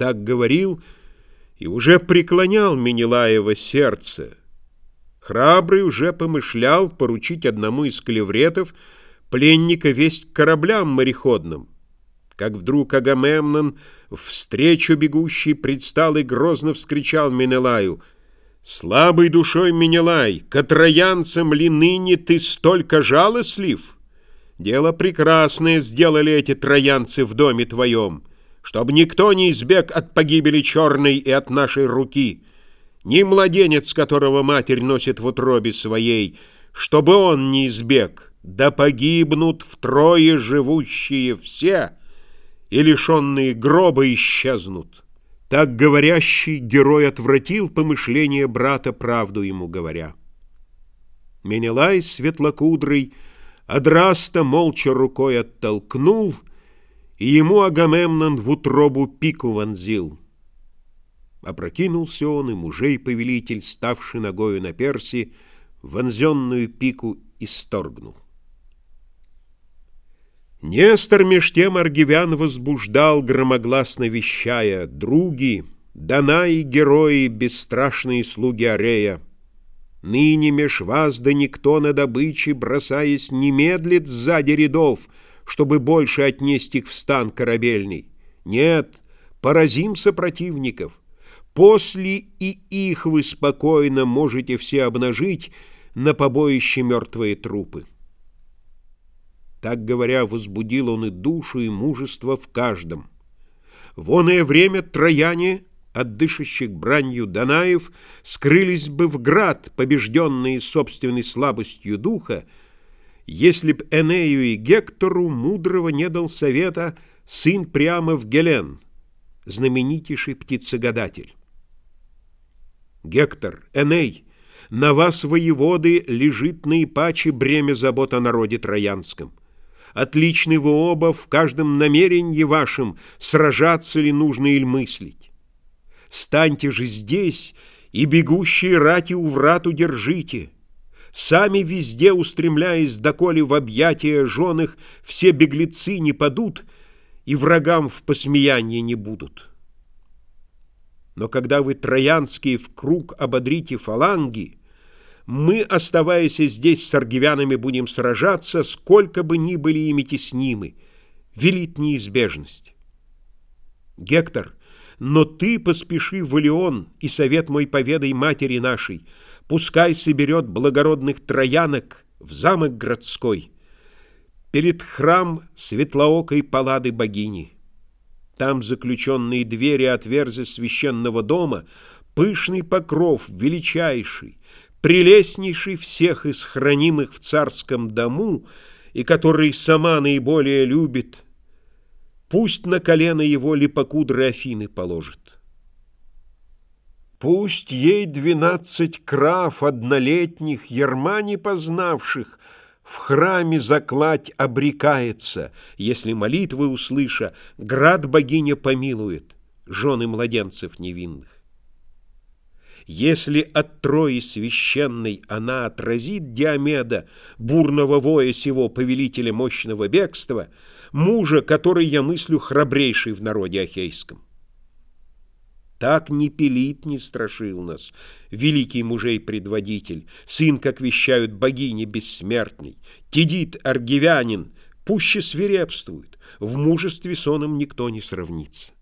Так говорил и уже преклонял Менелаева сердце. Храбрый уже помышлял поручить одному из клевретов пленника весть кораблям мореходным. Как вдруг Агамемнон, встречу бегущий, предстал и грозно вскричал Менелаю — Слабой душой Менелай, к троянцам ли ныне ты столько жалостлив? Дело прекрасное сделали эти троянцы в доме твоем, чтобы никто не избег от погибели черной и от нашей руки, ни младенец, которого матерь носит в утробе своей, чтобы он не избег, да погибнут втрое живущие все, и лишенные гроба исчезнут». Так говорящий герой отвратил помышление брата, правду ему говоря. Менелай светлокудрый Адраста молча рукой оттолкнул, И ему Агамемнон в утробу пику вонзил. Опрокинулся он, и мужей повелитель, ставший ногою на перси, вонзенную пику исторгнул. Нестор меж тем аргивян возбуждал, громогласно вещая, «Други, Данаи, герои, бесстрашные слуги Арея, ныне меж вас да никто на добыче, бросаясь, не медлит сзади рядов, чтобы больше отнести их в стан корабельный. Нет, поразим сопротивников. После и их вы спокойно можете все обнажить на побоище мертвые трупы. Так говоря, возбудил он и душу, и мужество в каждом. В оное время трояне, от бранью Данаев, скрылись бы в град, побежденные собственной слабостью духа, если б Энею и Гектору мудрого не дал совета сын прямо в Гелен, знаменитейший птицегадатель. Гектор, Эней, на вас, воеводы, лежит наипаче бремя забот о народе троянском. Отличны вы оба в каждом намерении вашем, сражаться ли нужно или мыслить. Станьте же здесь и бегущие рати у врат удержите. Сами везде устремляясь, доколе в объятия женых все беглецы не падут и врагам в посмеяние не будут. Но когда вы троянские в круг ободрите фаланги, мы, оставаясь здесь с аргивянами, будем сражаться, сколько бы ни были ими теснимы. Велит неизбежность. Гектор, но ты поспеши в Илеон, и совет мой поведай матери нашей, пускай соберет благородных троянок в замок городской, перед храм светлоокой палады богини. Там заключенные двери отверзя священного дома, пышный покров, величайший, прелестнейший всех из хранимых в царском дому, и который сама наиболее любит, пусть на колено его липокудры Афины положит. Пусть ей двенадцать крав однолетних, ерма не познавших, в храме закладь обрекается, если молитвы услыша, град богиня помилует, жены младенцев невинных. Если от Трои священной она отразит Диомеда, бурного воя сего повелителя мощного бегства, мужа, который, я мыслю, храбрейший в народе ахейском. Так не пилит, не страшил нас, великий мужей-предводитель, сын, как вещают богини бессмертный, Тидит аргивянин, пуще свирепствует, в мужестве соном никто не сравнится.